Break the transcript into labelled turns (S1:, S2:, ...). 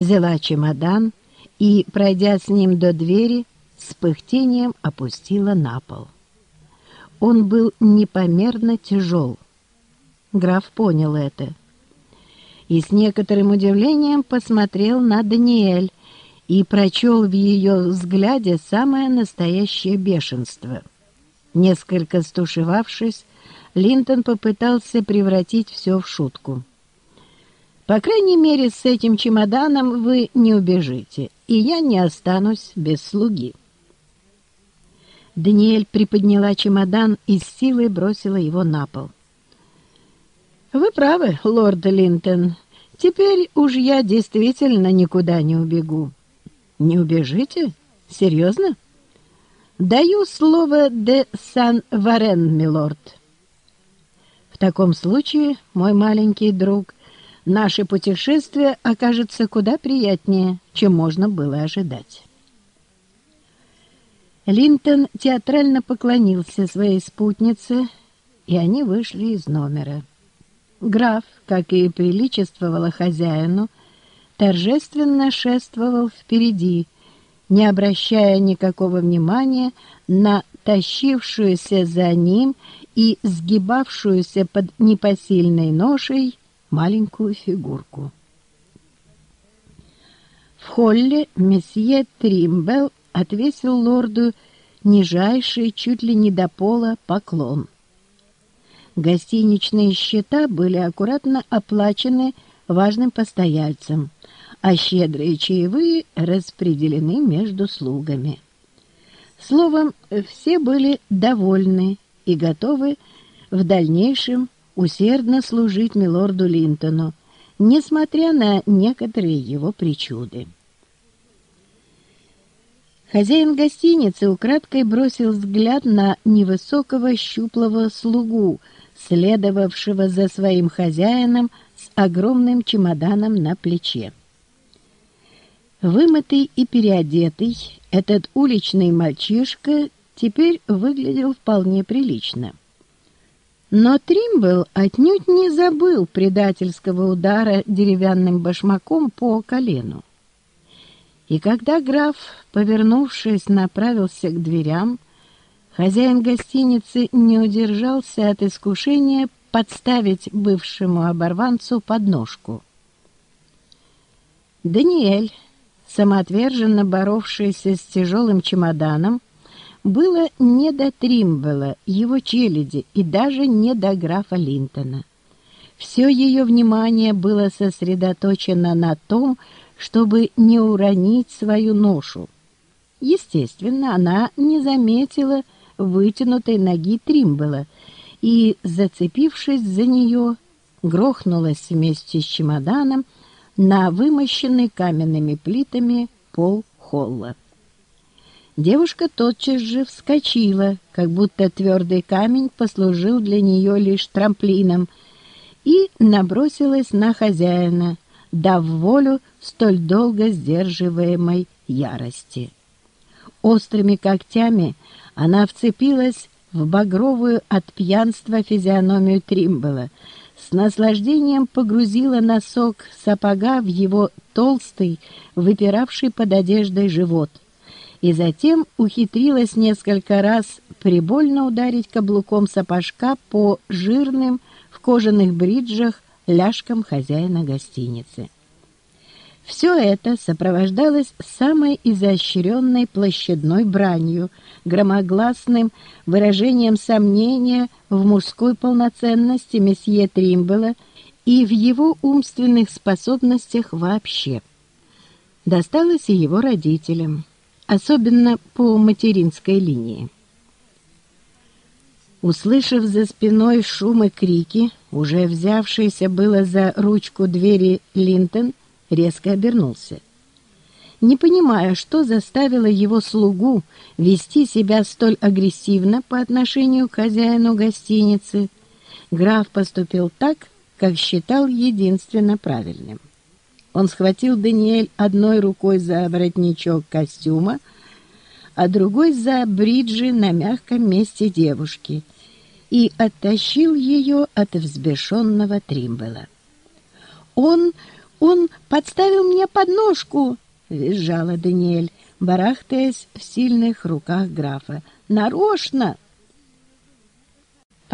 S1: взяла чемодан и, пройдя с ним до двери, с пыхтением опустила на пол. Он был непомерно тяжел. Граф понял это. И с некоторым удивлением посмотрел на Даниэль и прочел в ее взгляде самое настоящее бешенство. Несколько стушевавшись, Линтон попытался превратить все в шутку. По крайней мере, с этим чемоданом вы не убежите, и я не останусь без слуги. Даниэль приподняла чемодан и с силой бросила его на пол. «Вы правы, лорд Линтон. Теперь уж я действительно никуда не убегу». «Не убежите? Серьезно?» «Даю слово де Сан-Варен, милорд». «В таком случае, мой маленький друг, наше путешествие окажется куда приятнее, чем можно было ожидать. Линтон театрально поклонился своей спутнице, и они вышли из номера. Граф, как и приличествовало хозяину, торжественно шествовал впереди, не обращая никакого внимания на тащившуюся за ним и сгибавшуюся под непосильной ношей маленькую фигурку. В холле месье Тримбел отвесил лорду нижайший, чуть ли не до пола, поклон. Гостиничные счета были аккуратно оплачены важным постояльцем, а щедрые чаевые распределены между слугами. Словом, все были довольны и готовы в дальнейшем усердно служить милорду Линтону, несмотря на некоторые его причуды. Хозяин гостиницы украдкой бросил взгляд на невысокого щуплого слугу, следовавшего за своим хозяином с огромным чемоданом на плече. Вымытый и переодетый, этот уличный мальчишка теперь выглядел вполне прилично. Но Тримбл отнюдь не забыл предательского удара деревянным башмаком по колену. И когда граф, повернувшись, направился к дверям, хозяин гостиницы не удержался от искушения подставить бывшему оборванцу подножку. Даниэль, самоотверженно боровшийся с тяжелым чемоданом, было не до Тримбела, его челяди и даже не до графа Линтона. Все ее внимание было сосредоточено на том, чтобы не уронить свою ношу. Естественно, она не заметила вытянутой ноги Тримбела и, зацепившись за нее, грохнулась вместе с чемоданом на вымощенный каменными плитами пол холла. Девушка тотчас же вскочила, как будто твердый камень послужил для нее лишь трамплином, и набросилась на хозяина, дав волю столь долго сдерживаемой ярости. Острыми когтями она вцепилась в багровую от пьянства физиономию Тримбела, с наслаждением погрузила носок сапога в его толстый, выпиравший под одеждой живот — и затем ухитрилась несколько раз прибольно ударить каблуком сапожка по жирным в кожаных бриджах ляжкам хозяина гостиницы. Все это сопровождалось самой изощренной площадной бранью, громогласным выражением сомнения в мужской полноценности месье Тримбела и в его умственных способностях вообще. Досталось и его родителям особенно по материнской линии. Услышав за спиной шум и крики, уже взявшийся было за ручку двери Линтон резко обернулся. Не понимая, что заставило его слугу вести себя столь агрессивно по отношению к хозяину гостиницы, граф поступил так, как считал единственно правильным. Он схватил Даниэль одной рукой за воротничок костюма, а другой за бриджи на мягком месте девушки и оттащил ее от взбешенного Тримбела. Он Он подставил мне подножку!» — визжала Даниэль, барахтаясь в сильных руках графа. «Нарочно!»